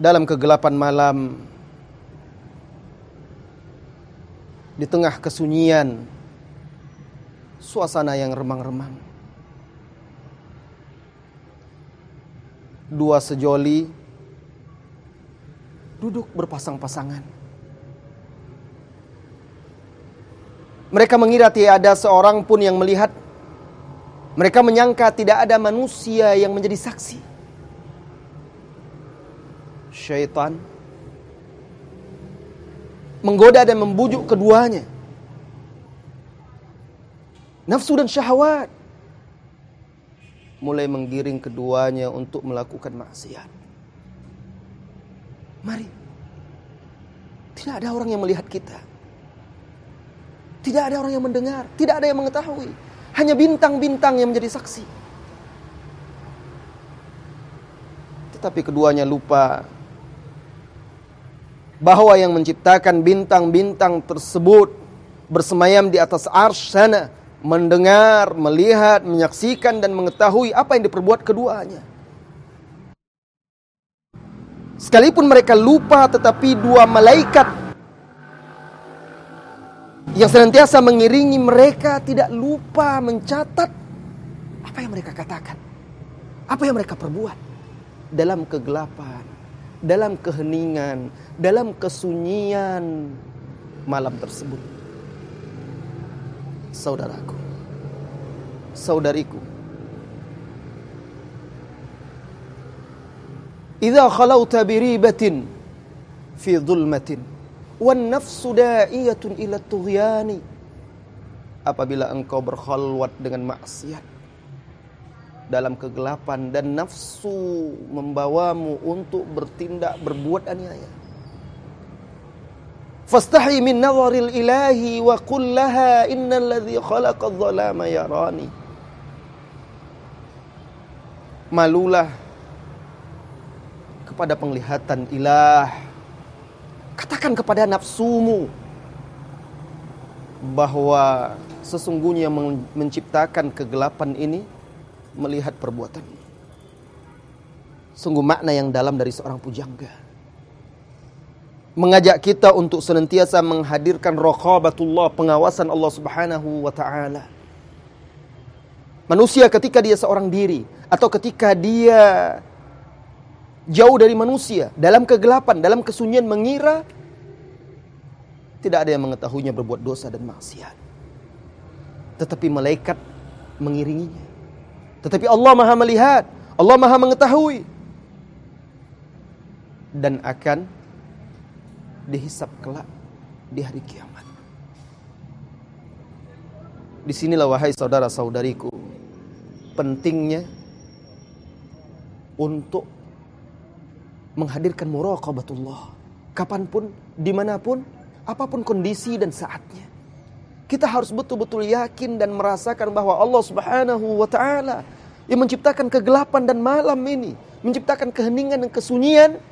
dalam kegelapan malam di tengah kesunyian suasana yang remang-remang. Dua sejoli duduk berpasang-pasangan. Mereka mengira tiada seorang pun yang melihat. Mereka menyangka tidak ada manusia yang menjadi saksi syaitan menggoda dan membujuk keduanya. Nafsu dan syahwat mulai menggiring keduanya untuk melakukan maksiat. Mari. Tidak ada orang yang melihat kita. Tidak ada orang yang mendengar, tidak ada yang mengetahui. Hanya bintang-bintang yang menjadi saksi. Tetapi keduanya lupa bahwa yang menciptakan bintang-bintang tersebut bersemayam di atas arsy sana mendengar, melihat, menyaksikan dan mengetahui apa yang diperbuat keduanya. Sekalipun mereka lupa tetapi dua malaikat yang senantiasa mengiringi mereka tidak lupa mencatat apa yang mereka katakan. Apa yang mereka perbuat dalam kegelapan dalam keheningan, dalam kesunyian malam tersebut. Saudaraku, saudariku, khalauta biribatin fi dhulmatin wan nafsu da'iyatun ila tughyani apabila engkau berkhalwat dengan maksiat dalam kegelapan dan nafsu membawamu untuk bertindak berbuat aniaya. Fastahi min nazaril ilahi wa qul laha innal ladzi khalaqa dhalama yarani. Malulah kepada penglihatan ilah. Katakan kepada nafsumu bahwa sesungguhnya menciptakan kegelapan ini melihat perbuatan. Sungguh makna yang dalam dari seorang pujangga. Mengajak kita untuk senantiasa menghadirkan raqabatullah, pengawasan Allah Subhanahu wa taala. Manusia ketika dia seorang diri atau ketika dia jauh dari manusia, dalam kegelapan, dalam kesunyian mengira tidak ada yang mengetahuinya berbuat dosa dan maksiat. Tetapi malaikat mengiringinya. Tetapi Allah Maha melihat, Allah Maha mengetahui dan akan dihisap kelak di hari kiamat. Di sinilah wahai saudara-saudariku pentingnya untuk menghadirkan muraqabatullah kapan pun, di mana pun, apa pun kondisi dan saatnya. Kita harus betul-betul yakin dan merasakan bahwa Allah Subhanahu wa taala yang menciptakan kegelapan dan malam ini, menciptakan keheningan dan kesunyian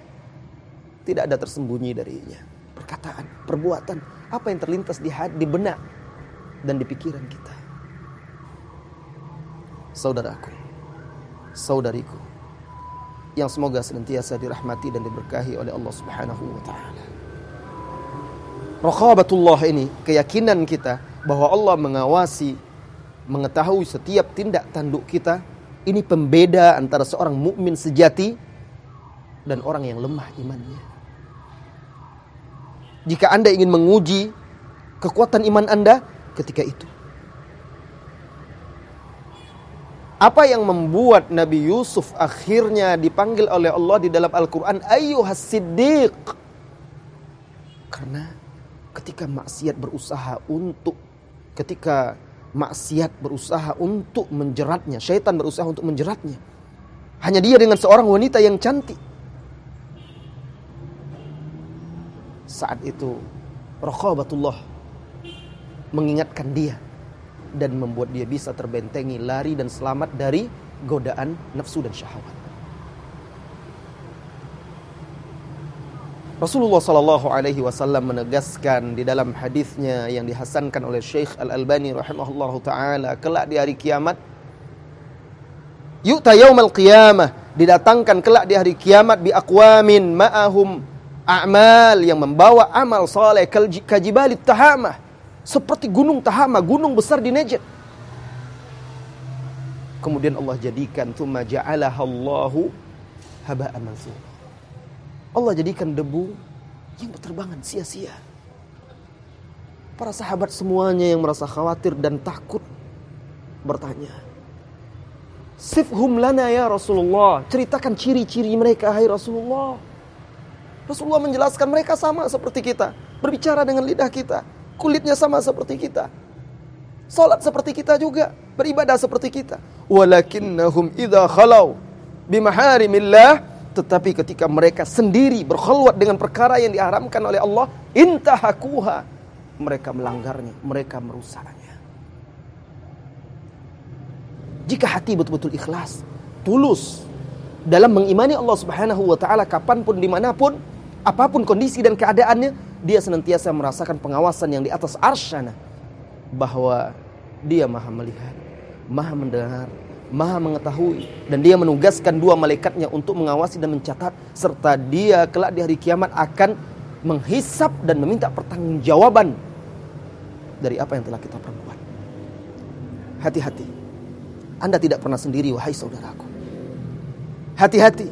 tidak ada tersembunyi darinya. Perkataan, perbuatan, apa yang terlintas di hati, di benak dan di pikiran kita. Saudaraku, saudariku, yang semoga senantiasa dirahmati dan diberkahi oleh Allah Subhanahu wa taala. Raqabatullah ini keyakinan kita bahwa Allah mengawasi, mengetahui setiap tindak tanduk kita, ini pembeda antara seorang mukmin sejati dan orang yang lemah imannya. Jika Anda ingin menguji kekuatan iman Anda ketika itu. Apa yang membuat Nabi Yusuf akhirnya dipanggil oleh Allah di dalam Al-Quran Ayyuhas Siddiq Karena ketika maksiat berusaha untuk ketika maksiat berusaha untuk menjeratnya, syaitan berusaha untuk menjeratnya. Hanya dia dengan seorang wanita yang cantik. Saat itu Raqabatullah mengingatkan dia dan membuat dia bisa terbentengi, lari dan selamat dari godaan nafsu dan syahwat. Rasulullah Shallallahu Alaihi Wasallam menegaskan di dalam hadisnya yang dihasankan oleh Syekh Al Albani rahimahullah taala kelak di hari kiamat Yu'ta yaumal qiyamah didatangkan kelak di hari kiamat bi aqwamin ma'ahum a'mal yang membawa amal saleh kajibali tahamah seperti gunung Tahama, gunung besar di Najd. Kemudian Allah jadikan thumma ja'alaha Allahu haba'an mansura. Allah jadikan debu yang berterbangan sia-sia. Para sahabat semuanya yang merasa khawatir dan takut bertanya, Sifhum lana ya Rasulullah. Ceritakan ciri-ciri mereka, hai Rasulullah. Rasulullah menjelaskan mereka sama seperti kita. Berbicara dengan lidah kita. Kulitnya sama seperti kita. Salat seperti kita juga. Beribadah seperti kita. Walakinnahum idha khalau bimaharimillah. Tetapi ketika mereka sendiri berkhulwat dengan perkara yang diharamkan oleh Allah. Intahakuha. Mereka melanggarnya. Mereka merusaknya. Jika hati betul-betul ikhlas, tulus dalam mengimani Allah Subhanahu wa taala kapan pun di mana pun, apa pun kondisi dan keadaannya, dia senantiasa merasakan pengawasan yang di atas arsyana bahwa dia maha melihat, maha mendengar, maha mengetahui dan dia menugaskan dua malaikatnya untuk mengawasi dan mencatat serta dia kelak di hari kiamat akan menghisap dan meminta pertanggungjawaban dari apa yang telah kita perbuat. Hati-hati anda tidak pernah sendiri wahai saudaraku. Hati-hati.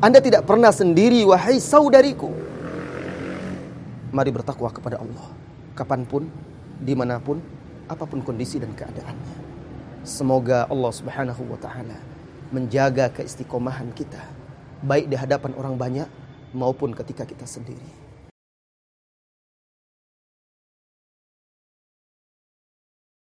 Anda tidak pernah sendiri wahai saudariku. Mari bertakwa kepada Allah. Kapan pun, di mana pun, apa pun kondisi dan keadaannya. Semoga Allah subhanahu wa ta'ala menjaga keistiqomahan kita. Baik di hadapan orang banyak maupun ketika kita sendiri.